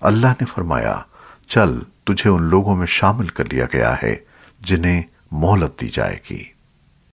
اللہ نے فرمایا، چل تجھے ان لوگوں میں شامل کر لیا گیا ہے، جنہیں مہلت دی جائے گی۔